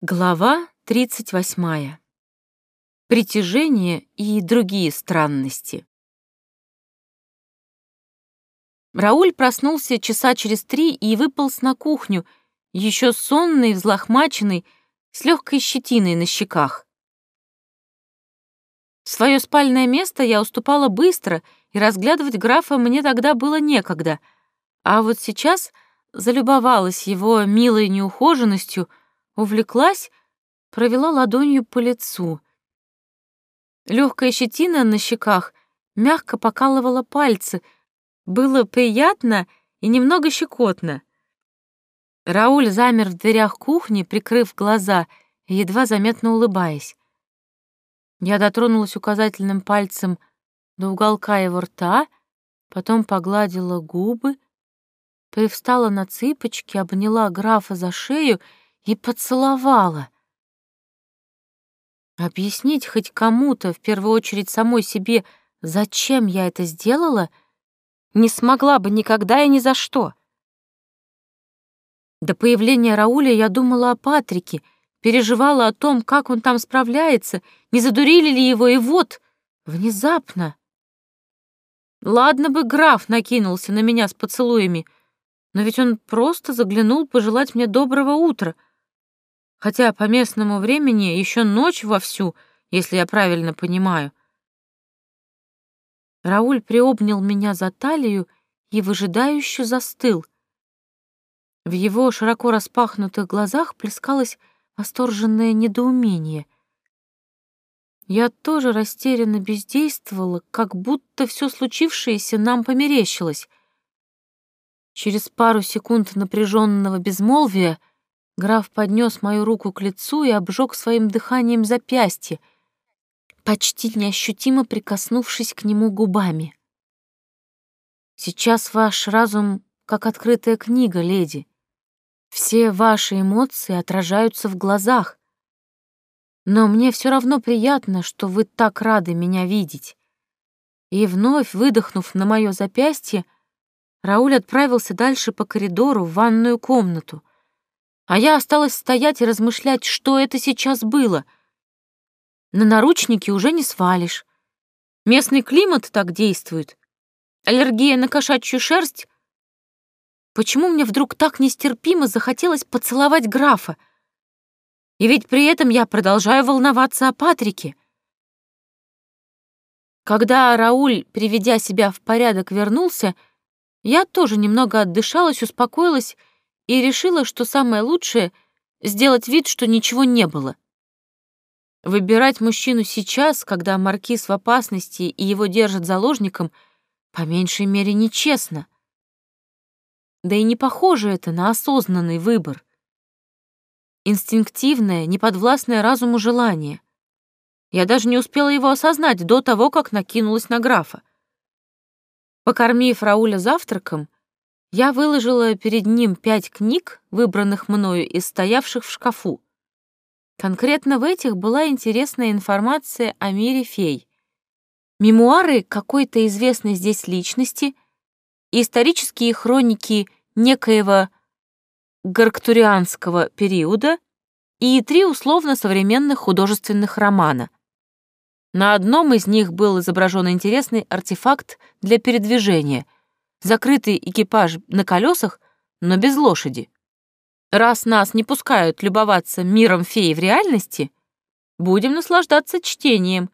Глава 38. Притяжение и другие странности. Рауль проснулся часа через три и выполз на кухню, еще сонный, взлохмаченный, с легкой щетиной на щеках. Свое спальное место я уступала быстро, и разглядывать графа мне тогда было некогда, а вот сейчас залюбовалась его милой неухоженностью — увлеклась, провела ладонью по лицу. Легкая щетина на щеках мягко покалывала пальцы. Было приятно и немного щекотно. Рауль замер в дверях кухни, прикрыв глаза едва заметно улыбаясь. Я дотронулась указательным пальцем до уголка его рта, потом погладила губы, привстала на цыпочки, обняла графа за шею и поцеловала. Объяснить хоть кому-то, в первую очередь самой себе, зачем я это сделала, не смогла бы никогда и ни за что. До появления Рауля я думала о Патрике, переживала о том, как он там справляется, не задурили ли его, и вот, внезапно... Ладно бы граф накинулся на меня с поцелуями, но ведь он просто заглянул пожелать мне доброго утра — хотя по местному времени еще ночь вовсю, если я правильно понимаю. Рауль приобнял меня за талию и выжидающе застыл. В его широко распахнутых глазах плескалось восторженное недоумение. Я тоже растерянно бездействовала, как будто все случившееся нам померещилось. Через пару секунд напряженного безмолвия Граф поднес мою руку к лицу и обжег своим дыханием запястье, почти неощутимо прикоснувшись к нему губами. «Сейчас ваш разум как открытая книга, леди. Все ваши эмоции отражаются в глазах. Но мне все равно приятно, что вы так рады меня видеть». И вновь выдохнув на мое запястье, Рауль отправился дальше по коридору в ванную комнату, а я осталась стоять и размышлять, что это сейчас было. На наручники уже не свалишь. Местный климат так действует. Аллергия на кошачью шерсть. Почему мне вдруг так нестерпимо захотелось поцеловать графа? И ведь при этом я продолжаю волноваться о Патрике. Когда Рауль, приведя себя в порядок, вернулся, я тоже немного отдышалась, успокоилась и решила, что самое лучшее — сделать вид, что ничего не было. Выбирать мужчину сейчас, когда маркиз в опасности и его держат заложником, по меньшей мере нечестно. Да и не похоже это на осознанный выбор. Инстинктивное, неподвластное разуму желание. Я даже не успела его осознать до того, как накинулась на графа. Покормив Рауля завтраком, я выложила перед ним пять книг, выбранных мною из стоявших в шкафу. Конкретно в этих была интересная информация о мире фей. Мемуары какой-то известной здесь личности, исторические хроники некоего гарктурианского периода и три условно-современных художественных романа. На одном из них был изображен интересный артефакт для передвижения — закрытый экипаж на колесах, но без лошади. Раз нас не пускают любоваться миром феи в реальности, будем наслаждаться чтением,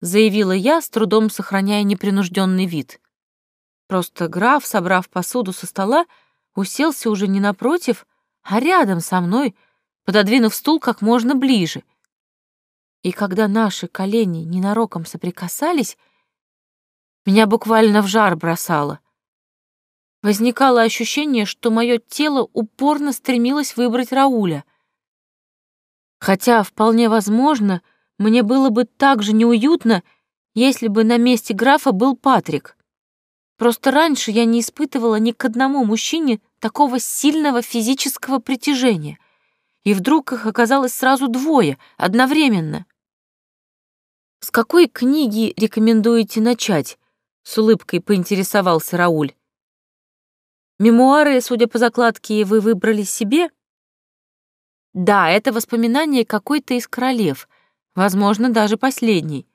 заявила я, с трудом сохраняя непринужденный вид. Просто граф, собрав посуду со стола, уселся уже не напротив, а рядом со мной, пододвинув стул как можно ближе. И когда наши колени ненароком соприкасались, меня буквально в жар бросало. Возникало ощущение, что мое тело упорно стремилось выбрать Рауля. Хотя, вполне возможно, мне было бы так же неуютно, если бы на месте графа был Патрик. Просто раньше я не испытывала ни к одному мужчине такого сильного физического притяжения. И вдруг их оказалось сразу двое, одновременно. «С какой книги рекомендуете начать?» — с улыбкой поинтересовался Рауль. Мемуары, судя по закладке, вы выбрали себе? Да, это воспоминание какой-то из королев, возможно, даже последний.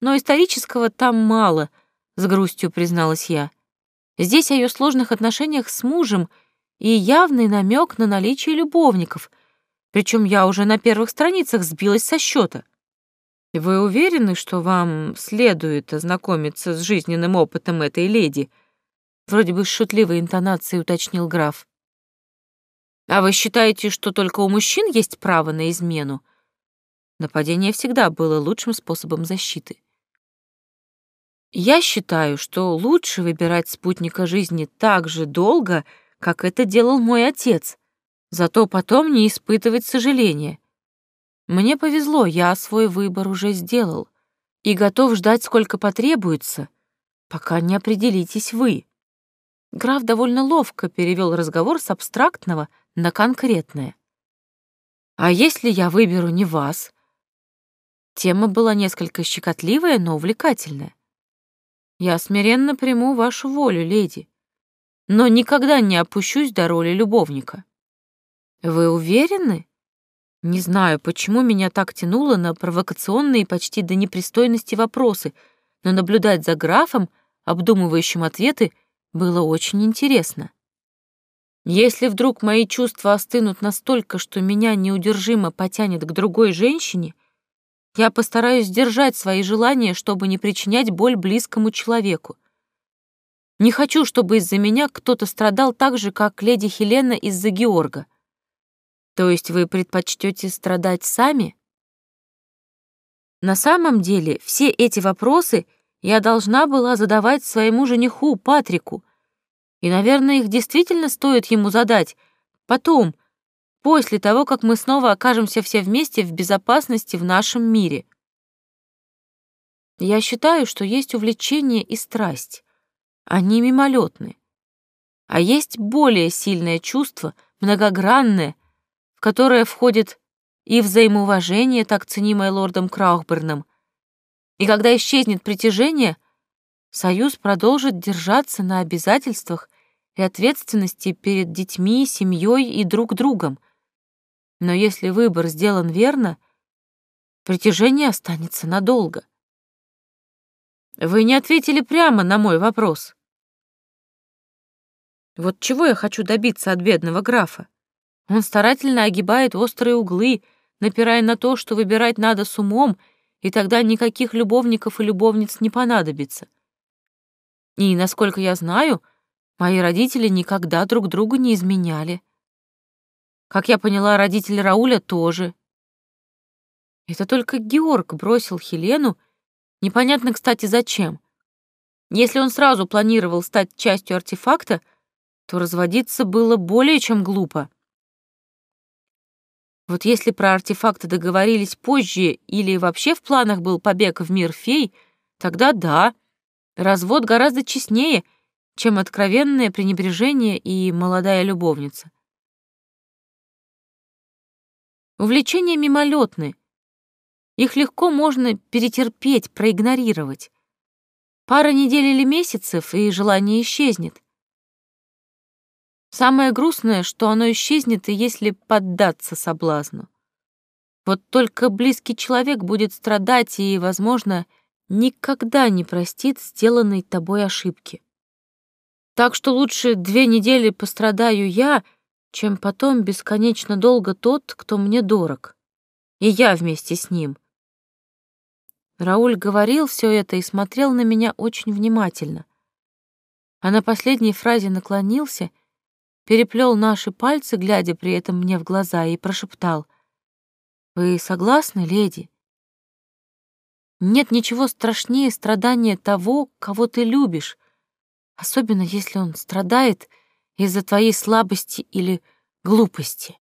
Но исторического там мало, с грустью призналась я. Здесь о ее сложных отношениях с мужем и явный намек на наличие любовников, причем я уже на первых страницах сбилась со счета. Вы уверены, что вам следует ознакомиться с жизненным опытом этой леди? Вроде бы с шутливой интонацией уточнил граф. А вы считаете, что только у мужчин есть право на измену? Нападение всегда было лучшим способом защиты. Я считаю, что лучше выбирать спутника жизни так же долго, как это делал мой отец, зато потом не испытывать сожаления. Мне повезло, я свой выбор уже сделал и готов ждать, сколько потребуется, пока не определитесь вы. Граф довольно ловко перевел разговор с абстрактного на конкретное. А если я выберу не вас? Тема была несколько щекотливая, но увлекательная. Я смиренно приму вашу волю, леди, но никогда не опущусь до роли любовника. Вы уверены? Не знаю, почему меня так тянуло на провокационные почти до непристойности вопросы, но наблюдать за графом, обдумывающим ответы, было очень интересно. Если вдруг мои чувства остынут настолько, что меня неудержимо потянет к другой женщине, я постараюсь сдержать свои желания, чтобы не причинять боль близкому человеку. Не хочу, чтобы из-за меня кто-то страдал так же, как леди Хелена из-за Георга. То есть вы предпочтете страдать сами? На самом деле, все эти вопросы я должна была задавать своему жениху Патрику, и, наверное, их действительно стоит ему задать потом, после того, как мы снова окажемся все вместе в безопасности в нашем мире. Я считаю, что есть увлечение и страсть. Они мимолетны. А есть более сильное чувство, многогранное, которое входит и взаимоуважение, так ценимое лордом Краухберном. И когда исчезнет притяжение, союз продолжит держаться на обязательствах и ответственности перед детьми, семьей и друг другом. Но если выбор сделан верно, притяжение останется надолго. Вы не ответили прямо на мой вопрос. Вот чего я хочу добиться от бедного графа? Он старательно огибает острые углы, напирая на то, что выбирать надо с умом, и тогда никаких любовников и любовниц не понадобится. И, насколько я знаю, мои родители никогда друг другу не изменяли. Как я поняла, родители Рауля тоже. Это только Георг бросил Хелену, непонятно, кстати, зачем. Если он сразу планировал стать частью артефакта, то разводиться было более чем глупо. Вот если про артефакты договорились позже или вообще в планах был побег в мир фей, тогда да, развод гораздо честнее, чем откровенное пренебрежение и молодая любовница. Увлечения мимолетны. Их легко можно перетерпеть, проигнорировать. Пара недель или месяцев, и желание исчезнет. Самое грустное, что оно исчезнет, и если поддаться соблазну. Вот только близкий человек будет страдать и, возможно, никогда не простит сделанной тобой ошибки. Так что лучше две недели пострадаю я, чем потом бесконечно долго тот, кто мне дорог. И я вместе с ним. Рауль говорил все это и смотрел на меня очень внимательно. А на последней фразе наклонился — переплел наши пальцы, глядя при этом мне в глаза, и прошептал. «Вы согласны, леди? Нет ничего страшнее страдания того, кого ты любишь, особенно если он страдает из-за твоей слабости или глупости».